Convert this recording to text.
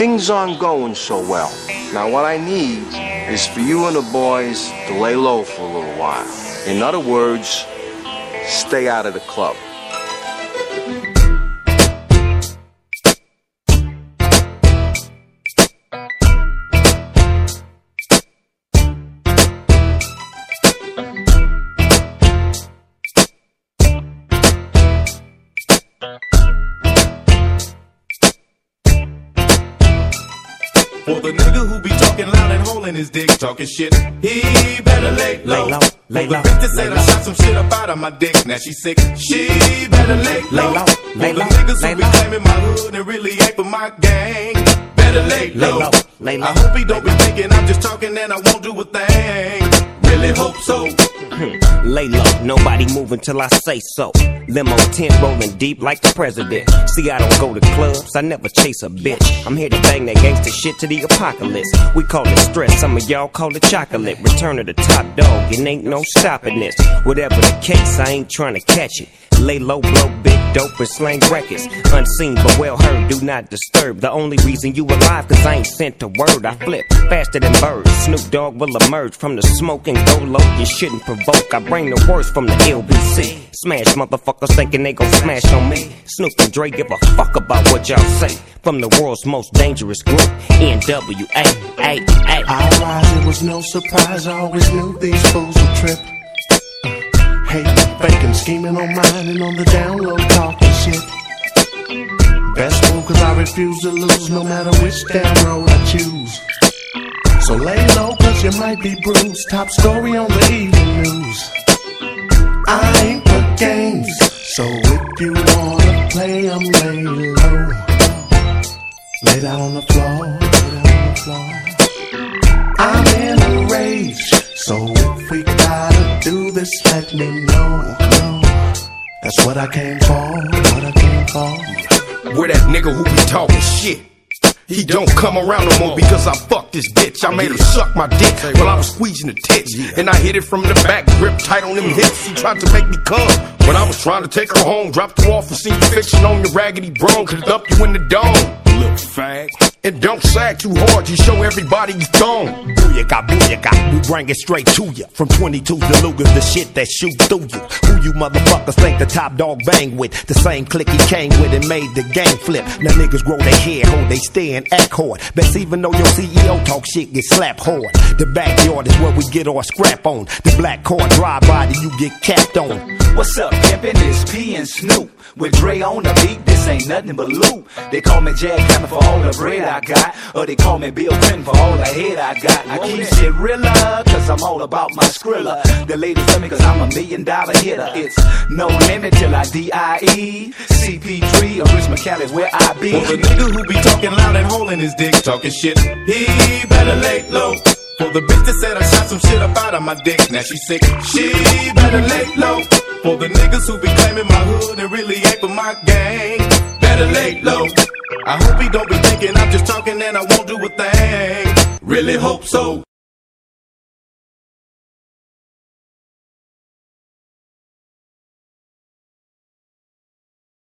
things aren't going so well. Now, what I need is for you and the boys to lay low for a little while. In other words, stay out of the club. For the nigga who be talking loud and holding his dick, talking shit, he better lay low. Lay low, lay For the bitch that said I shot some shit up out of my dick, now she sick, she better lay low. low, For lay the niggas lay who be claiming my hood and really ain't for my gang, better lay low. low, lay low, I hope he don't be thinking I'm just talking and I won't do a thing. Really hope so. Lay low, nobody move until I say so. Limo tent rolling deep like the president. See, I don't go to clubs, I never chase a bitch. I'm here to bang that gangster shit to the apocalypse. We call it stress, some of y'all call it chocolate. Return of the top dog, and ain't no stopping this. Whatever the case, I ain't trying to catch it. Lay low, blow big dope slang records. Unseen but well heard, do not disturb. The only reason you alive, cause I ain't sent a word. I flip faster than birds. Snoop Dogg will emerge from the smoke and go low. You shouldn't provoke. I bring the worst from the LBC. Smash motherfuckers thinking they gon' smash on me. Snoop and Dre give a fuck about what y'all say. From the world's most dangerous group, NWA. I rise, it was no surprise. I always knew these fools would trip. Hating, faking, scheming on mine and on the download talking shit. Best move, cause I refuse to lose no matter which damn road I choose. So lay low, cause you might be bruised. Top story on the evening news. I ain't for games, so if you wanna play, I'm lay low. Lay down on the floor, lay down on the floor. I'm in a rage, so this, let me know. know. That's what I came for, what I came for. Where that nigga who be talking shit. He don't come around no more because I fucked this bitch. I made her suck my dick while I was squeezing the tits. And I hit it from the back, grip tight on them hips. She tried to make me come. When I was trying to take her home, dropped her off and seen you fiction on your raggedy bro. Could dump you in the dome. Little fag. And don't sag too hard, you show everybody you thong. Booyaka, booyaka, we bring it straight to you. From 22 to Lugas, the shit that shoot through you. Who you motherfuckers think the top dog bang with? The same clique he came with and made the game flip. Now niggas grow their hair, hold they stand, act hard. Best even though your CEO talk shit, get slapped hard. The backyard is where we get our scrap on. The black car drive by, then you get capped on. What's up, pimpin'? It's P and Snoop. With Dre on the beat, this ain't nothing but loot. They call me Jack Hammer for all the bread I got. Or they call me Bill Clinton for all the head I got. I keep shit realer, cause I'm all about my skrilla. The ladies love me cause I'm a million dollar hitter. It's no limit till I D-I-E. CP3 or Rich McCallis where I be. For the nigga who be talking loud and holding his dick, talking shit, he better lay low. For the bitch that said I shot some shit up out of my dick, now she sick, she better lay low. For the niggas who be claiming my hood and really ain't for my gang, better lay low. I hope he don't be thinking I'm just talking and I won't do a thing. Really hope so.